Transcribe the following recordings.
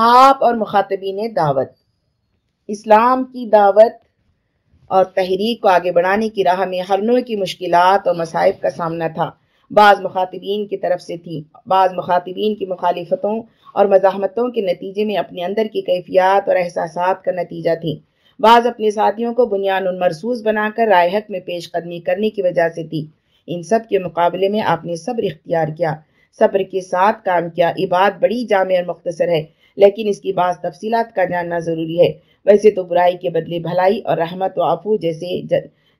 آپ اور مخاطبین دعوت۔ اسلام کی دعوت اور تحریک کو آگے بڑھانے کی راہ میں ہر نوع کی مشکلات اور مصائب کا سامنا تھا۔ بعض مخاطبین کی طرف سے تھی۔ بعض مخاطبین کی مخالفتوں اور مزاحمتوں کے نتیجے میں اپنے اندر کی کیفیات اور احساسات کا نتیجہ تھی۔ بعض اپنے ساتھیوں کو بنیاد مرسوس بنا کر رائے حق میں پیش قدمی کرنے کی وجہ سے تھی۔ ان سب کے مقابلے میں آپ نے صبر اختیار کیا۔ صبر کے ساتھ کام کیا۔ یہ بات بڑی جامع اور مختصر ہے۔ لیکن اس کی بعض تفصیلات کا جاننا ضروری ہے۔ ویسے تو برائی کے بدلے بھلائی اور رحمت و عفو جیسے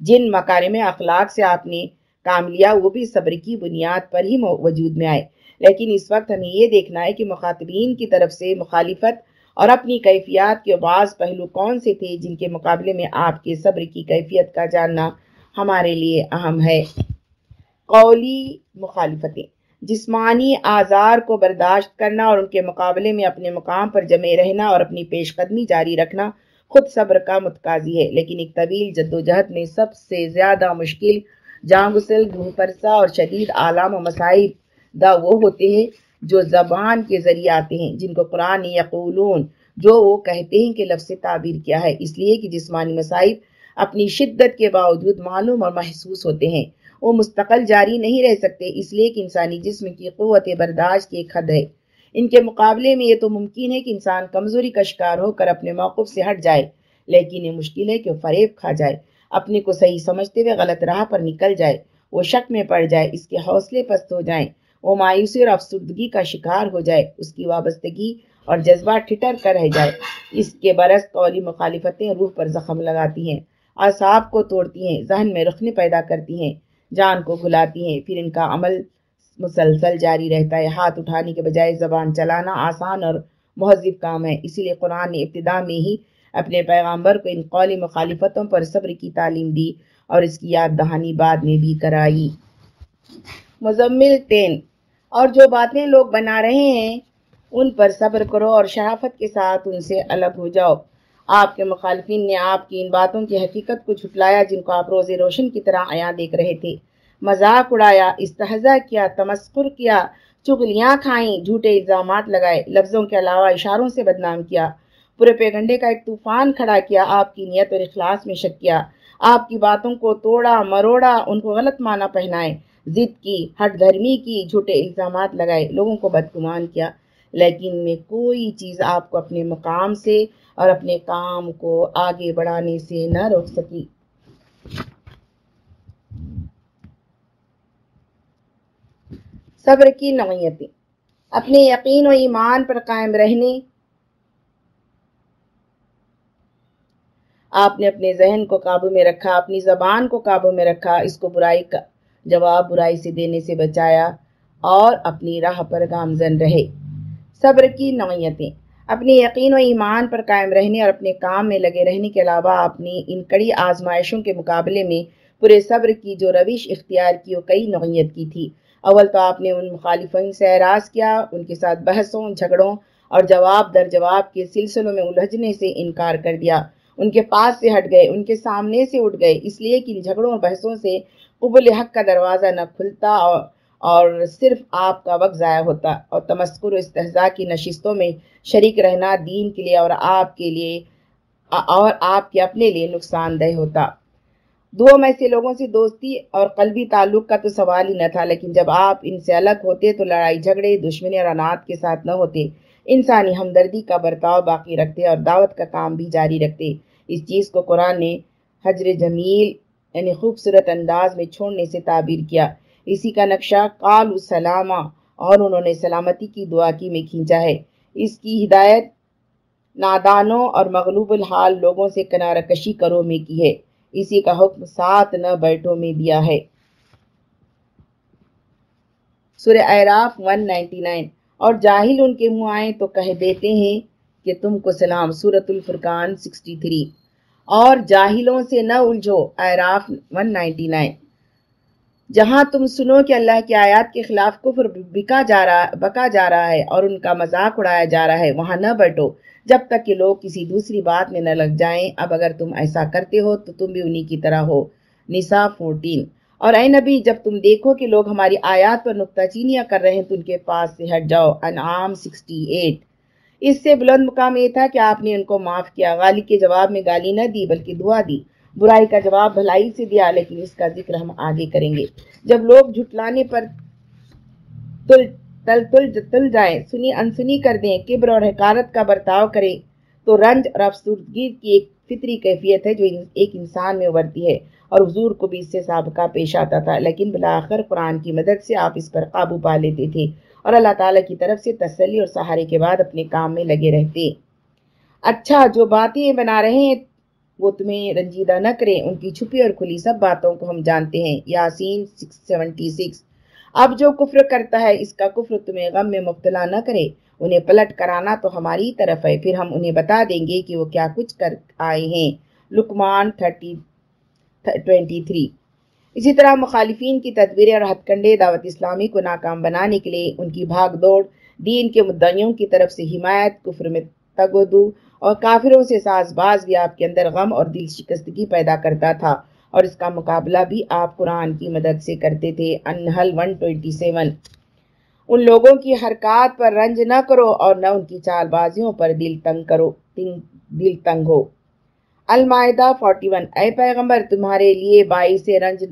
جن مکارم اخلاق سے آپ نے کام لیا، وہ بھی صبر کی بنیاد پر ہی وجود میں آئے۔ لیکن اس وقت ہمیں یہ دیکھنا ہے کہ مخاطبین کی طرف سے مخالفت اور اپنی کیفیات کے بعض پہلو کون سے تھے جن کے مقابلے میں آپ کے صبر کی کیفیت کا جاننا ہمارے لیے اہم ہے۔ قولی مخالفتیں۔ جسمانی آزار کو برداشت کرنا اور ان کے مقابلے میں اپنے مقام پر جمے رہنا اور اپنی پیش قدمی جاری رکھنا خود صبر کا متقاضی ہے۔ لیکن ایک طویل جد و جہد میں سب سے زیادہ مشکل جانگسل پرسا اور شدید عالم و مسائب دا وہ ہوتے ہیں جو زبان کے ذریعے آتے ہیں، جن کو قرآن یقولون، جو وہ کہتے ہیں کہ لفظ تعبیر کیا ہے۔ اس لیے کہ جسمانی مسائب اپنی شدت کے باوجود معلوم اور محسوس ہوتے ہیں۔ وہ مستقل جاری نہیں رہ سکتے، اس لیے کہ انسانی جسم کی قوت برداشت کی ایک حد ہے۔ ان کے مقابلے میں یہ تو ممکن ہے کہ انسان کمزوری کا شکار ہو کر اپنے موقف سے ہٹ جائے، لیکن یہ مشکل ہے کہ وہ فریب کھا جائے، اپنے کو صحیح سمجھتے ہوئے غلط راہ پر نکل جائے، وہ شک میں پڑ جائے، اس کے حوصلے پست ہو جائیں، وہ مایوسی اور افسردگی کا شکار ہو جائے، اس کی وابستگی اور جذبات ٹھٹر کر رہ جائے۔ اس کے برس قولی مخالفتیں روح پر زخم لگاتی ہیں، اعصاب کو توڑتی ہیں، ذہن میں رخنے پیدا کرتی ہیں۔ جان کو بھلاتی ہیں۔ پھر ان کا عمل مسلسل جاری رہتا ہے۔ ہاتھ اٹھانے کے بجائے زبان چلانا آسان اور مہذب کام ہے۔ اسی لیے قرآن نے ابتدا میں ہی اپنے پیغامبر کو ان قولی مخالفتوں پر صبر کی تعلیم دی اور اس کی یاد دہانی بعد میں بھی کرائی۔ مزمل تین۔ اور جو باتیں لوگ بنا رہے ہیں، ان پر صبر کرو اور شرافت کے ساتھ ان سے الگ ہو جاؤ۔ آپ کے مخالفین نے آپ کی ان باتوں کی حقیقت کو جھٹلایا جن کو آپ روز روشن کی طرح آیا دیکھ رہے تھے۔ مذاق اڑایا استحضا کیا تمسکر کیا، چغلیاں کھائیں، جھوٹے الزامات لگائے، لفظوں کے علاوہ اشاروں سے بدنام کیا۔ پورے پیگنڈے کا ایک طوفان کھڑا کیا، آپ کی نیت اور اخلاص میں شک کیا۔ آپ کی باتوں کو توڑا، مروڑا، ان کو غلط معنی پہنائے۔ ضد کی، ہٹ دھرمی کی، جھوٹے الزامات لگائے، لوگوں کو بدگمان کیا۔ لیکن میں کوئی چیز آپ کو اپنے مقام سے اور اپنے کام کو آگے بڑھانے سے نہ روک سکی۔ صبر کی نوعیتیں۔ اپنے یقین و ایمان پر قائم رہنے۔ آپ نے اپنے ذہن کو قابو میں رکھا، اپنی زبان کو قابو میں رکھا، اس کو برائی کا جواب برائی سے دینے سے بچایا اور اپنی راہ پر گامزن رہے۔ صبر کی نوعیتیں۔ اپنے یقین و ایمان پر قائم رہنے اور اپنے کام میں لگے رہنے کے علاوہ اپنی ان کڑی آزمائشوں کے مقابلے میں پورے صبر کی جو روش اختیار کی وہ کئی نوعیت کی تھی۔ اول تو آپ نے ان مخالفین سے اعراض کیا، ان کے ساتھ بحثوں، جھگڑوں اور جواب در جواب کے سلسلوں میں الجھنے سے انکار کر دیا۔ ان کے پاس سے ہٹ گئے، ان کے سامنے سے اٹھ گئے، اس لیے کہ ان جھگڑوں اور بحثوں سے قبول حق کا دروازہ نہ کھلتا اور اور صرف آپ کا وقت ضائع ہوتا اور تمسکر و استحضاء کی نشستوں میں شریک رہنا دین کے لیے اور آپ کے لیے، اور آپ کے اپنے لیے نقصان دہ ہوتا۔ دو میں سے لوگوں سے دوستی اور قلبی تعلق کا تو سوال ہی نہ تھا، لیکن جب آپ ان سے الگ ہوتے تو لڑائی جھگڑے، دشمنی اور انات کے ساتھ نہ ہوتے۔ انسانی ہمدردی کا برتاؤ باقی رکھتے اور دعوت کا کام بھی جاری رکھتے۔ اس چیز کو قرآن نے حجر جمیل یعنی خوبصورت انداز میں چھوڑنے سے تعبیر کیا۔ اسی کا نقشہ قال السلامہ، اور انہوں نے سلامتی کی دعا کی میں کھینچا ہے۔ اس کی ہدایت نادانوں اور مغلوب الحال لوگوں سے کنارہ کشی کرو میں کی ہے۔ اسی کا حکم سات نہ بیٹھوں میں دیا ہے۔ سورہ اعراف 199 اور جاہل ان کے منہ آئیں تو کہہ دیتے ہیں کہ تم کو سلام۔ سورت الفرقان 63 اور جاہلوں سے نہ الجھو۔ اعراف 199 جہاں تم سنو کہ اللہ کی آیات کے خلاف کفر بکا جا رہا، بکا جا رہا ہے اور ان کا مذاق اڑایا جا رہا ہے، وہاں نہ بیٹھو جب تک کہ لوگ کسی دوسری بات میں نہ لگ جائیں، اب اگر تم ایسا کرتے ہو تو تم بھی انہی کی طرح ہو۔ نسا فورٹین اور اے نبی، جب تم دیکھو کہ لوگ ہماری آیات پر نکتہ چینیاں کر رہے ہیں تو ان کے پاس سے ہٹ جاؤ۔ انعام سکسٹی ایٹ۔ اس سے بلند مقام یہ تھا کہ آپ نے ان کو معاف کیا۔ غالی کے جواب میں گالی نہ دی، بلکہ دعا دی۔ برائی کا جواب بھلائی سے دیا، لیکن اس کا ذکر ہم آگے کریں گے۔ جب لوگ جھٹلانے پر تل تل تل تل جائیں، سنی، انسنی کر دیں، کبر اور حکارت کا برتاؤ کریں، تو رنج اور افسردگی کی ایک فطری کیفیت ہے جو ایک انسان میں ابھرتی ہے اور حضور کو بھی اس سے سابقہ پیش آتا تھا۔ لیکن بلاخر قرآن کی مدد سے آپ اس پر قابو پا لیتے تھے اور اللہ تعالیٰ کی طرف سے تسلی اور سہارے کے بعد اپنے کام میں لگے رہتے۔ اچھا جو باتیں بنا رہے ہیں وہ تمہیں رنجیدہ نہ کریں۔ ان کی چھپی اور کھلی سب باتوں کو ہم جانتے ہیں۔ یاسین سکس سیونٹی سکس اب جو کفر کرتا ہے، اس کا کفر تمہیں غم میں مبتلا نہ کرے۔ انہیں پلٹ کرانا تو ہماری طرف ہے۔ پھر ہم انہیں بتا دیں گے کہ وہ کیا کچھ کر آئے ہیں۔ لکمان تھرٹی ٹوینٹی تھری اسی طرح مخالفین کی تدبیریں اور ہتھ کنڈے دعوت اسلامی کو ناکام بنانے کے لیے ان کی بھاگ دوڑ، دین کے مدعیوں کی طرف سے حمایت، کفر میں تگودو اور کافروں سے ساز باز بھی آپ کے اندر غم اور دل شکستگی پیدا کرتا تھا اور اس کا مقابلہ بھی آپ قرآن کی مدد سے کرتے تھے۔ انہل 127 ان لوگوں کی حرکات پر رنج نہ کرو اور نہ ان کی چال بازیوں پر دل تنگ کرو دل تنگ ہو۔ المائدہ 41 اے پیغمبر، تمہارے لیے باعث رنج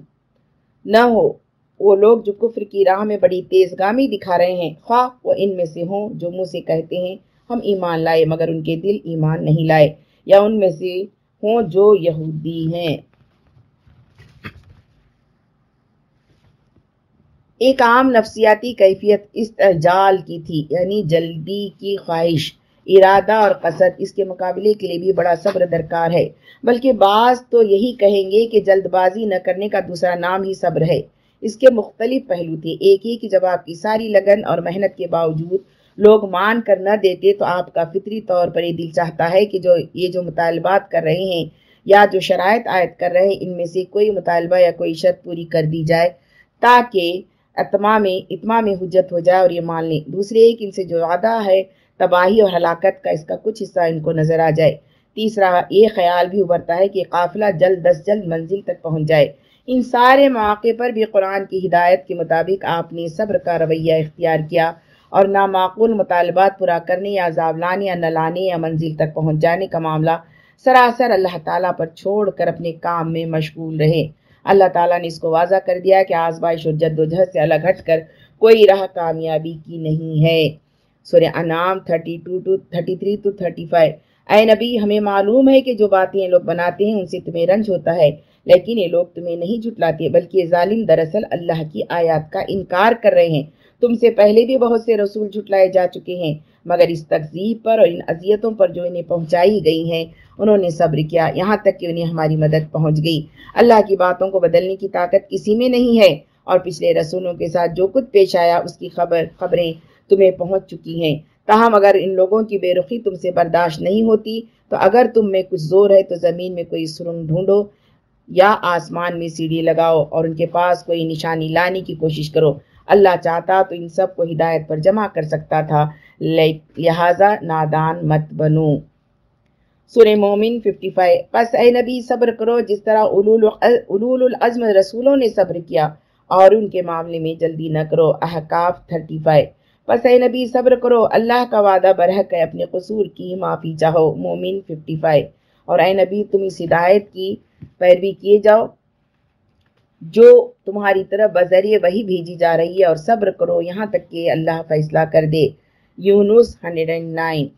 نہ ہو۔ وہ لوگ جو کفر کی راہ میں بڑی تیز گامی دکھا رہے ہیں، خواہ وہ ان میں سے ہوں جو منہ سے کہتے ہیں۔ ہم ایمان لائے، مگر ان کے دل ایمان نہیں لائے۔ یا ان میں سے ہوں جو یہودی ہیں۔ ایک عام نفسیاتی کیفیت استحجال کی تھی یعنی جلدی کی خواہش۔ ارادہ اور قصد اس کے مقابلے کے لیے بھی بڑا صبر درکار ہے۔ بلکہ بعض تو یہی کہیں گے کہ جلد بازی نہ کرنے کا دوسرا نام ہی صبر ہے۔ اس کے مختلف پہلو تھے۔ ایک ہی کہ جب آپ کی ساری لگن اور محنت کے باوجود لوگ مان کر نہ دیتے تو آپ کا فطری طور پر یہ دل چاہتا ہے کہ جو یہ جو مطالبات کر رہے ہیں یا جو شرائط عائد کر رہے ہیں، ان میں سے کوئی مطالبہ یا کوئی شرط پوری کر دی جائے تاکہ اتمام اتمام حجت ہو جائے اور یہ مان لیں۔ دوسرے ایک ان سے جو وعدہ ہے، تباہی اور ہلاکت کا اس کا کچھ حصہ ان کو نظر آ جائے۔ تیسرا، یہ خیال بھی ابھرتا ہے کہ قافلہ جلد دس جلد منزل تک پہنچ جائے۔ ان سارے مواقع پر بھی قرآن کی ہدایت کے مطابق آپ نے صبر کا رویہ اختیار کیا۔ اور نامعقول مطالبات پورا کرنے یا لانے یا نہ لانے یا منزل تک پہنچ جانے کا معاملہ سراسر اللہ تعالیٰ پر چھوڑ کر اپنے کام میں مشغول رہے۔ اللہ تعالیٰ نے اس کو واضح کر دیا کہ آزمائش اور جد و جہد سے الگ ہٹ کر کوئی راہ کامیابی کی نہیں ہے۔ سورہ انعام 32 ٹو 33 ٹو 35 اے نبی، ہمیں معلوم ہے کہ جو باتیں لوگ بناتے ہیں ان سے تمہیں رنج ہوتا ہے۔ لیکن یہ لوگ تمہیں نہیں جھٹلاتے، بلکہ یہ ظالم دراصل اللہ کی آیات کا انکار کر رہے ہیں۔ تم سے پہلے بھی بہت سے رسول جھٹلائے جا چکے ہیں، مگر اس تقزیب پر اور ان اذیتوں پر جو انہیں پہنچائی گئی ہیں، انہوں نے صبر کیا۔ یہاں تک کہ انہیں ہماری مدد پہنچ گئی۔ اللہ کی باتوں کو بدلنے کی طاقت کسی میں نہیں ہے۔ اور پچھلے رسولوں کے ساتھ جو کچھ پیش آیا، اس کی خبر، خبریں تمہیں پہنچ چکی ہیں۔ تاہم، اگر ان لوگوں کی بے رخی تم سے برداشت نہیں ہوتی، تو اگر تم میں کچھ زور ہے، تو زمین میں کوئی سرنگ ڈھونڈو۔ یا آسمان میں سیڑھی لگاؤ اور ان کے پاس کوئی نشانی لانے کی کوشش کرو۔ اللہ چاہتا تو ان سب کو ہدایت پر جمع کر سکتا تھا۔ لہذا نادان مت بنو۔ سورہ مومن 55 پس اے نبی، صبر کرو۔ جس طرح علول العظم رسولوں نے صبر کیا، اور ان کے معاملے میں جلدی نہ کرو۔ احکاف 35 پس اے نبی، صبر کرو۔ اللہ کا وعدہ برحق ہے۔ اپنے قصور کی معافی چاہو۔ مومن 55 اور اے نبی تم اس ہدایت کی پیروی کیے جاؤ، جو تمہاری طرف بذریعے وہی بھیجی جا رہی ہے اور صبر کرو، یہاں تک کہ اللہ فیصلہ کر دے۔ یونس 109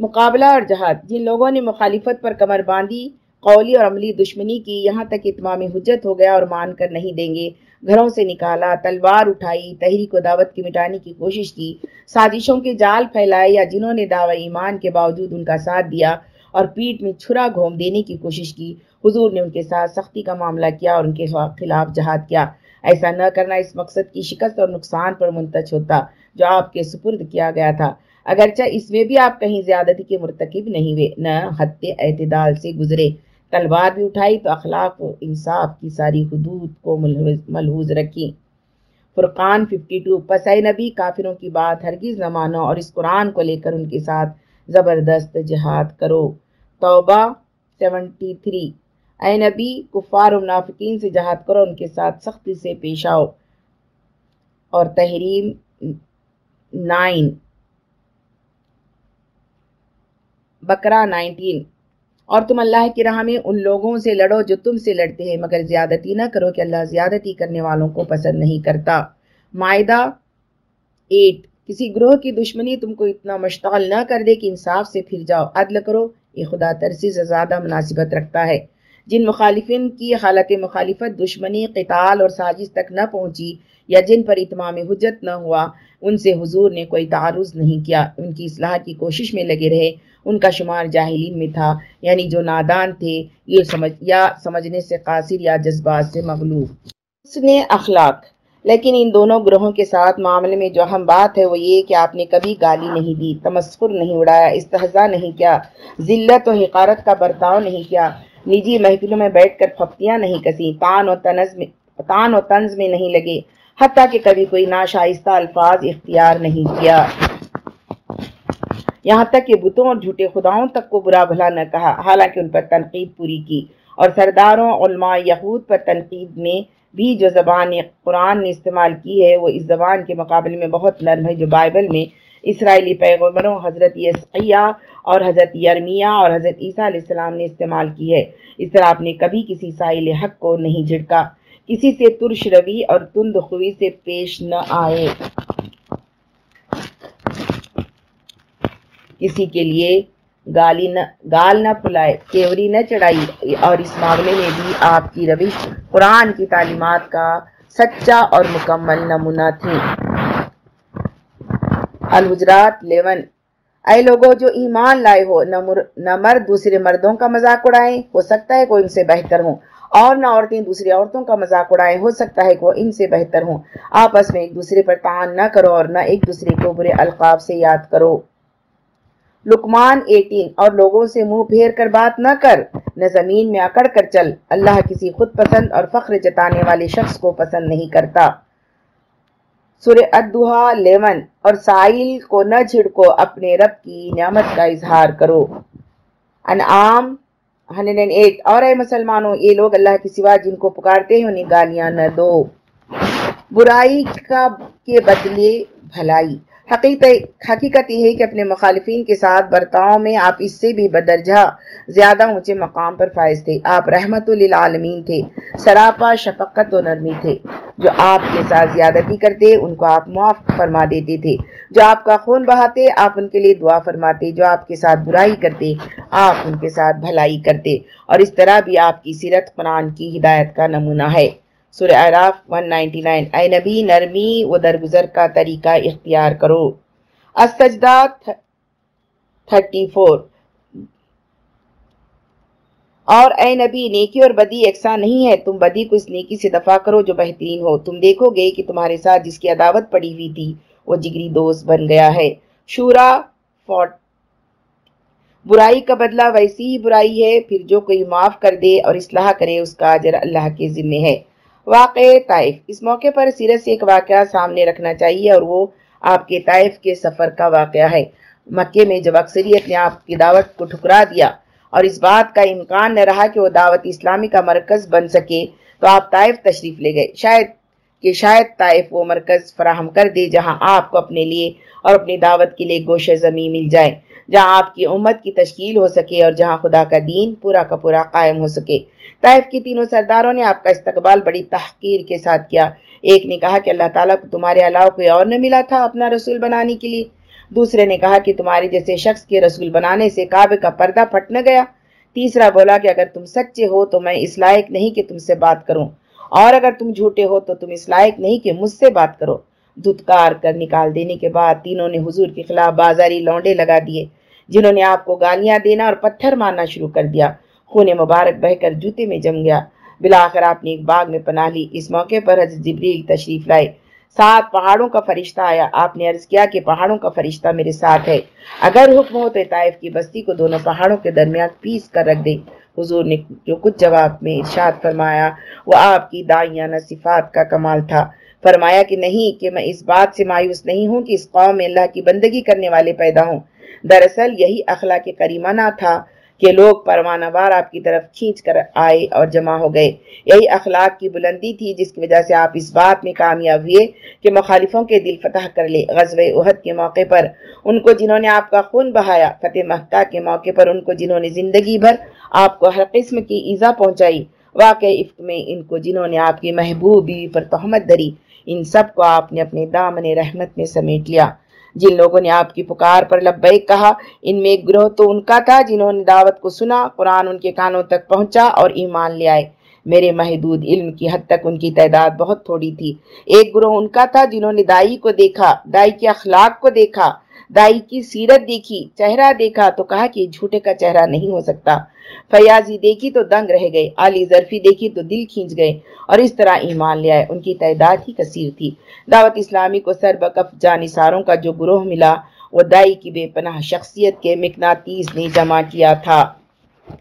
مقابلہ اور جہاد۔ جن لوگوں نے مخالفت پر کمر باندھی، قولی اور عملی دشمنی کی، یہاں تک اتمام حجت ہو گیا اور مان کر نہیں دیں گے۔ گھروں سے نکالا، تلوار اٹھائی، تحریک و دعوت کی مٹانے کی کوشش کی، سازشوں کے جال پھیلائے یا جنہوں نے دعوی ایمان کے باوجود ان کا ساتھ دیا اور پیٹ میں چھرا گھوم دینے کی کوشش کی۔ حضور نے ان کے ساتھ سختی کا معاملہ کیا اور ان کے خلاف جہاد کیا۔ ایسا نہ کرنا اس مقصد کی شکست اور نقصان پر منتج ہوتا جو آپ کے سپرد کیا گیا تھا۔ اگرچہ اس میں بھی آپ کہیں زیادتی کے مرتکب نہیں ہوئے، نہ حد اعتدال سے گزرے۔ تلوار بھی اٹھائی تو اخلاق و انصاف کی ساری حدود کو ملحوظ رکھی۔ فرقان 52 پسائی نبی، کافروں کی بات ہرگز نہ مانو اور اس قرآن کو لے کر ان کے ساتھ زبردست جہاد کرو۔ توبہ 73 اے نبی، کفار و منافقین سے جہاد کرو، ان کے ساتھ سختی سے پیش آؤ۔ اور تحریم نائن بکرا نائنٹین اور تم اللہ کی راہ میں ان لوگوں سے لڑو جو تم سے لڑتے ہیں، مگر زیادتی نہ کرو کہ اللہ زیادتی کرنے والوں کو پسند نہیں کرتا۔ معاہدہ ایٹ، کسی گروہ کی دشمنی تم کو اتنا مشتعل نہ کر دے کہ انصاف سے پھر جاؤ۔ عدل کرو، یہ خدا ترسی سے زیادہ مناسبت رکھتا ہے۔ جن مخالفین کی حالت مخالفت دشمنی، قتال اور سازش تک نہ پہنچی یا جن پر اتمام حجت نہ ہوا، ان سے حضور نے کوئی تعارض نہیں کیا۔ ان کی اصلاح کی کوشش میں لگے رہے۔ ان کا شمار جاہلین میں تھا یعنی جو نادان تھے، یہ سمجھ، یا سمجھنے سے قاصر یا جذبات سے مغلوب۔ اس نے اخلاق، لیکن ان دونوں گروہوں کے ساتھ معاملے میں جو اہم بات ہے، وہ یہ کہ آپ نے کبھی گالی نہیں دی تمسکر نہیں اڑایا استحضاء نہیں کیا، ذلت و حقارت کا برتاؤ نہیں کیا۔ نجی محفلوں میں بیٹھ کر پھپتیاں نہیں کسی تان و تنز میں تان و تنز میں نہیں لگے۔ حتیٰ کہ کبھی کوئی ناشائستہ الفاظ اختیار نہیں کیا۔ یہاں تک کہ بتوں اور جھوٹے خداؤں تک کو برا بھلا نہ کہا۔ حالانکہ ان پر تنقید پوری کی۔ اور سرداروں، علماء یہود پر تنقید میں بھی جو زبان قرآن نے استعمال کی ہے، وہ اس زبان کے مقابلے میں بہت نرم ہے، جو بائبل میں اسرائیلی پیغمبروں حضرت یسعیہ اور حضرت یرمیہ اور حضرت عیسیٰ علیہ السلام نے استعمال کی ہے۔ اس طرح آپ نے کبھی کسی سائل حق کو نہیں جھڑکا۔ کسی سے ترش روی اور تند خوی سے پیش نہ آئے۔ کسی کے لیے گالی نہ گال نہ پھلائے، کیوری نہ چڑھائی۔ اور اس معاملے میں بھی آپ کی روش قرآن کی تعلیمات کا سچا اور مکمل نمونہ تھی۔ الحجرات لیون اے لوگوں جو ایمان لائے ہو، نہ مرد دوسرے مردوں کا مذاق اڑائیں ہو سکتا ہے کوئی ان سے بہتر ہوں۔ اور نہ عورتیں دوسری عورتوں کا مذاق اڑائیں ہو سکتا ہے کہ وہ ان سے بہتر ہوں۔ آپس میں ایک دوسرے پر تعان نہ کرو اور نہ ایک دوسرے کو برے القاب سے یاد کرو۔ لکمان ایٹین، اور لوگوں سے منہ پھیر کر بات نہ کر۔ نہ زمین میں اکڑ کر چل۔ اللہ کسی خود پسند اور فخر جتانے والے شخص کو پسند نہیں کرتا۔ سورہ ادوہا لیون، اور سائل کو نہ جھڑکو، اپنے رب کی نعمت کا اظہار کرو۔ انعام ایٹ اور اے مسلمانوں، یہ لوگ اللہ کے سوا جن کو پکارتے ہیں، انہیں گالیاں نہ دو۔ برائی کا کے بدلے بھلائی۔ حقیقت حقیقت یہ ہے کہ اپنے مخالفین کے ساتھ برتاؤ میں آپ اس سے بھی بدرجہ زیادہ اونچے مقام پر فائز تھے۔ آپ رحمت للعالمین تھے، سراپا شفقت و نرمی تھے۔ جو آپ کے ساتھ زیادتی کرتے، ان کو آپ معاف فرما دیتے تھے۔ جو آپ کا خون بہاتے، آپ ان کے لیے دعا فرماتے۔ جو آپ کے ساتھ برائی کرتے، آپ ان کے ساتھ بھلائی کرتے۔ اور اس طرح بھی آپ کی سیرت قرآن کی ہدایت کا نمونہ ہے۔ سورہ عراف 199 اے نبی، نرمی و درگزر کا طریقہ اختیار کرو۔ السجدہ 34 اور اے نبی، نیکی اور بدی یکساں نہیں ہے۔ تم بدی کو اس نیکی سے دفاع کرو جو بہترین ہو۔ تم دیکھو گے کہ تمہارے ساتھ جس کی عداوت پڑی ہوئی تھی، وہ جگری دوست بن گیا ہے۔ شورا فورٹ۔ برائی کا بدلہ ویسی ہی برائی ہے، پھر جو کوئی معاف کر دے اور اصلاح کرے، اس کا اجر اللہ کے ذمے ہے۔ واقع طائف۔ اس موقع پر سیرت سے ایک واقعہ سامنے رکھنا چاہیے اور وہ آپ کے طائف کے سفر کا واقعہ ہے۔ مکے میں جب اکثریت نے آپ کی دعوت کو ٹھکرا دیا اور اس بات کا امکان نہ رہا کہ وہ دعوت اسلامی کا مرکز بن سکے تو آپ طائف تشریف لے گئے۔ شاید کہ شاید طائف وہ مرکز فراہم کر دے جہاں آپ کو اپنے لیے اور اپنی دعوت کے لیے گوشہ زمین مل جائے۔ جہاں آپ کی امت کی تشکیل ہو سکے اور جہاں خدا کا دین پورا کا پورا قائم ہو سکے۔ طائف کی تینوں سرداروں نے آپ کا استقبال بڑی تحقیر کے ساتھ کیا۔ ایک نے کہا کہ اللہ تعالیٰ کو تمہارے علاوہ کوئی اور نہ ملا تھا اپنا رسول بنانے کے لیے۔ دوسرے نے کہا کہ تمہارے جیسے شخص کے رسول بنانے سے کعبے کا پردہ پھٹ نہ گیا۔ تیسرا بولا کہ اگر تم سچے ہو تو میں اس لائق نہیں کہ تم سے بات کروں۔ اور اگر تم جھوٹے ہو تو تم اس لائق نہیں کہ مجھ سے بات کرو۔ دھتکار کر نکال دینے کے بعد تینوں نے حضور کے خلاف بازاری لونڈے لگا دیے۔ جنہوں نے آپ کو گالیاں دینا اور پتھر مارنا شروع کر دیا۔ خون مبارک بہ کر جوتے میں جم گیا۔ بلاخر آپ نے ایک باغ میں پناہ لی۔ اس موقع پر حضرت جبریل تشریف لائے۔ سات پہاڑوں کا فرشتہ آیا۔ آپ نے عرض کیا کہ پہاڑوں کا فرشتہ میرے ساتھ ہے۔ اگر حکم ہو تو طائف کی بستی کو دونوں پہاڑوں کے درمیان پیس کر رکھ دے حضور نے جو کچھ جواب میں ارشاد فرمایا وہ آپ کی دائیانہ صفات کا کمال تھا۔ فرمایا کہ نہیں، کہ میں اس بات سے مایوس نہیں ہوں کہ اس قوم میں اللہ کی بندگی کرنے والے پیدا ہوں۔ دراصل یہی اخلاق کریمانہ تھا کہ لوگ پروانہ وار آپ کی طرف کھینچ کر آئے اور جمع ہو گئے۔ یہی اخلاق کی بلندی تھی جس کی وجہ سے آپ اس بات میں کامیاب ہوئے کہ مخالفوں کے دل فتح کر لے۔ غزوہ احد کے موقع پر ان کو جنہوں نے آپ کا خون بہایا، فتح مکہ کے موقع پر ان کو جنہوں نے زندگی بھر آپ کو ہر قسم کی ایزا پہنچائی واقع عفق میں ان کو جنہوں نے آپ کی محبوب بیوی پر تہمت دری ان سب کو آپ نے اپنے دامن رحمت میں سمیٹ لیا۔ جن لوگوں نے آپ کی پکار پر لبیک کہا، ان میں ایک گروہ تو ان کا تھا جنہوں نے دعوت کو سنا، قرآن ان کے کانوں تک پہنچا اور ایمان لے آئے۔ میرے محدود علم کی حد تک ان کی تعداد بہت تھوڑی تھی۔ ایک گروہ ان کا تھا جنہوں نے دائی کو دیکھا، دائی کے اخلاق کو دیکھا۔ دائی کی سیرت دیکھی، چہرہ دیکھا تو کہا کہ جھوٹے کا چہرہ نہیں ہو سکتا۔ فیاضی دیکھی تو دنگ رہ گئے علی ظرفی دیکھی تو دل کھینچ گئے اور اس طرح ایمان لے آئے۔ ان کی تعداد ہی کثیر تھی۔ دعوت اسلامی کو سر بکف جانساروں کا جو گروہ ملا، وہ دائی کی بے پناہ شخصیت کے مکناتیز نے جمع کیا تھا۔